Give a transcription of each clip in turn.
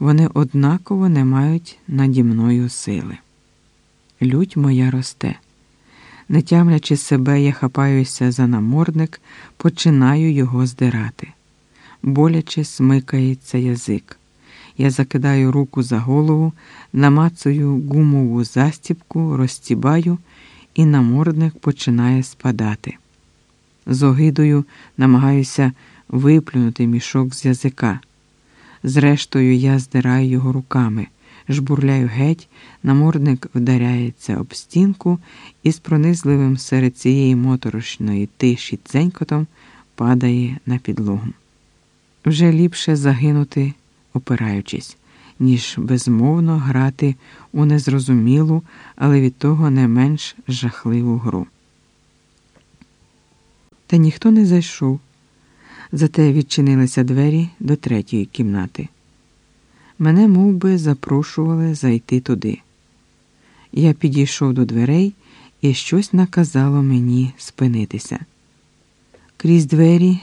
вони однаково не мають наді мною сили. Лють моя росте. Не тямлячи себе, я хапаюся за намордник, починаю його здирати. Боляче смикається язик. Я закидаю руку за голову, намацую гумову застіпку, розстібаю, і намордник починає спадати. З огидою намагаюся виплюнути мішок з язика. Зрештою, я здираю його руками, жбурляю геть, намордник вдаряється об стінку і з пронизливим серед цієї моторошної тиші дзенькотом падає на підлогу. Вже ліпше загинути, опираючись, ніж безмовно грати у незрозумілу, але від того не менш жахливу гру. Та ніхто не зайшов, зате відчинилися двері до третьої кімнати. Мене мов би, запрошували зайти туди. Я підійшов до дверей і щось наказало мені спинитися. Крізь двері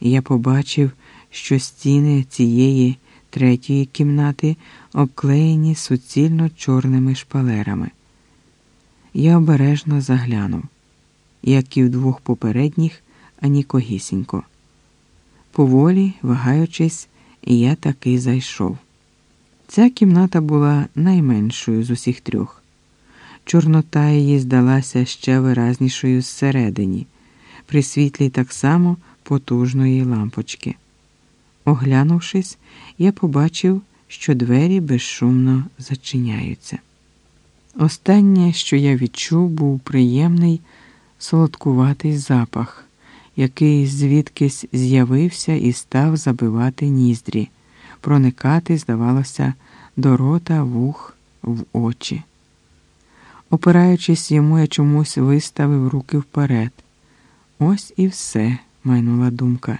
я побачив, що стіни цієї третьої кімнати обклеєні суцільно чорними шпалерами. Я обережно заглянув, як і в двох попередніх, анікогісінько. Поволі, вагаючись, я таки зайшов. Ця кімната була найменшою з усіх трьох. Чорнота її здалася ще виразнішою зсередині, при світлі так само потужної лампочки. Оглянувшись, я побачив, що двері безшумно зачиняються. Останнє, що я відчув, був приємний солодкуватий запах, який звідкись з'явився і став забивати ніздрі, проникати, здавалося, до рота вух в очі. Опираючись йому, я чомусь виставив руки вперед. Ось і все, майнула думка.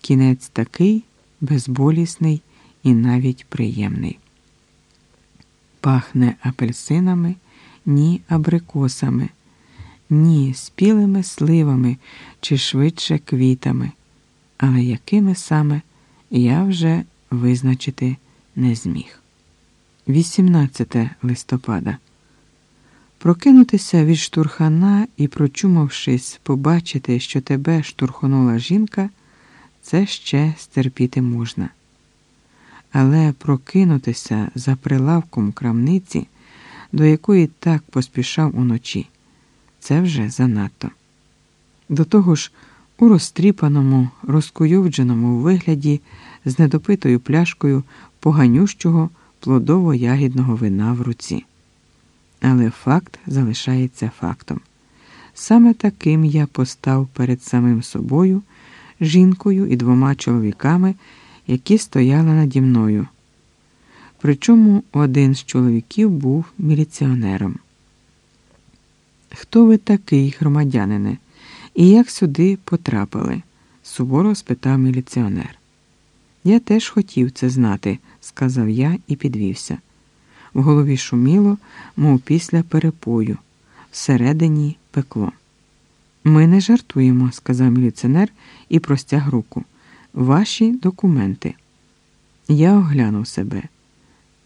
Кінець такий безболісний і навіть приємний. Пахне апельсинами, ні абрикосами, ні спілими сливами чи швидше квітами, але якими саме я вже визначити не зміг. 18 листопада. Прокинутися від штурхана і, прочумавшись, побачити, що тебе штурхонула жінка, це ще стерпіти можна. Але прокинутися за прилавком крамниці, до якої так поспішав уночі, це вже занадто. До того ж, у розтріпаному, розкуйовдженому вигляді з недопитою пляшкою поганющого плодово-ягідного вина в руці. Але факт залишається фактом. Саме таким я постав перед самим собою, жінкою і двома чоловіками, які стояли наді мною. Причому один з чоловіків був міліціонером. Хто ви такий, громадянине, і як сюди потрапили? суворо спитав міліціонер. Я теж хотів це знати, сказав я і підвівся. В голові шуміло, мов після перепою, всередині пекло. Ми не жартуємо, сказав міліціонер і простяг руку. Ваші документи. Я оглянув себе.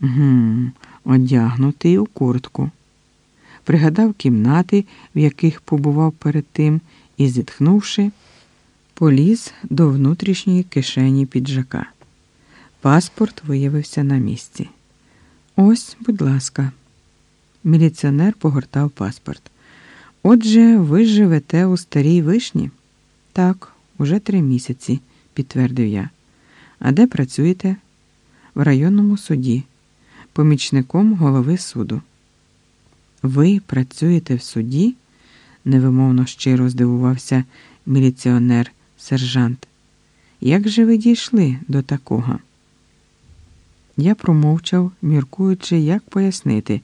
Гм, одягнутий у куртку. Пригадав кімнати, в яких побував перед тим, і, зітхнувши, поліз до внутрішньої кишені піджака. Паспорт виявився на місці. Ось, будь ласка. Міліціонер погортав паспорт. Отже, ви живете у старій вишні? Так, уже три місяці, підтвердив я. А де працюєте? В районному суді, помічником голови суду. Ви працюєте в суді? невимовно щиро здивувався міліціонер сержант. Як же ви дійшли до такого? Я промовчав, міркуючи, як пояснити,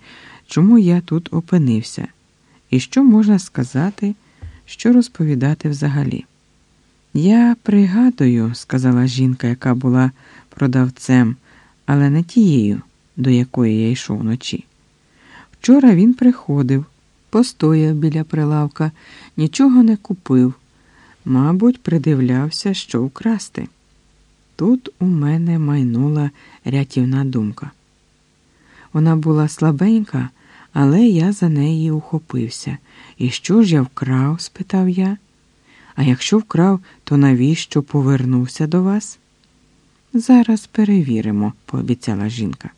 чому я тут опинився, і що можна сказати, що розповідати взагалі. Я пригадую, сказала жінка, яка була продавцем, але не тією, до якої я йшов вночі. Вчора він приходив, постояв біля прилавка, нічого не купив, мабуть, придивлявся, що вкрасти. Тут у мене майнула рятівна думка. Вона була слабенька, але я за неї ухопився. І що ж я вкрав? спитав я. А якщо вкрав, то навіщо повернувся до вас? Зараз перевіримо, пообіцяла жінка.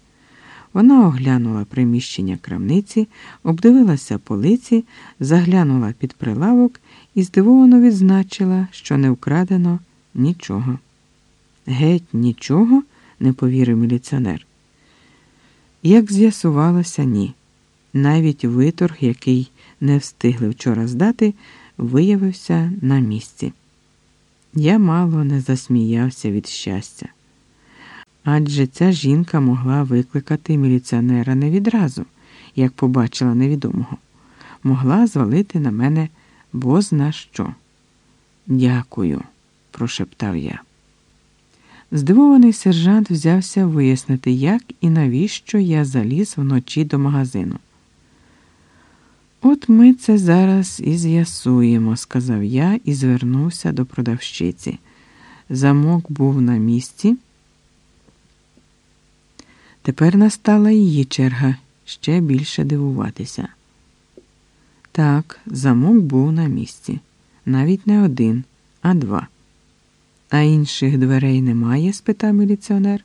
Вона оглянула приміщення крамниці, обдивилася полиці, заглянула під прилавок і здивовано відзначила, що не вкрадено нічого. Геть нічого, не повірив міліціонер. Як з'ясувалося, ні. Навіть виторг, який не встигли вчора здати, виявився на місці. Я мало не засміявся від щастя. Адже ця жінка могла викликати міліціонера не відразу, як побачила невідомого, могла звалити на мене бозна що. Дякую, прошептав я. Здивований сержант взявся вияснити, як і навіщо я заліз вночі до магазину. От ми це зараз і з'ясуємо, сказав я і звернувся до продавщиці. Замок був на місці. Тепер настала її черга ще більше дивуватися. Так, замок був на місці. Навіть не один, а два. А інших дверей немає? спитав міліціонер.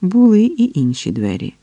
Були і інші двері.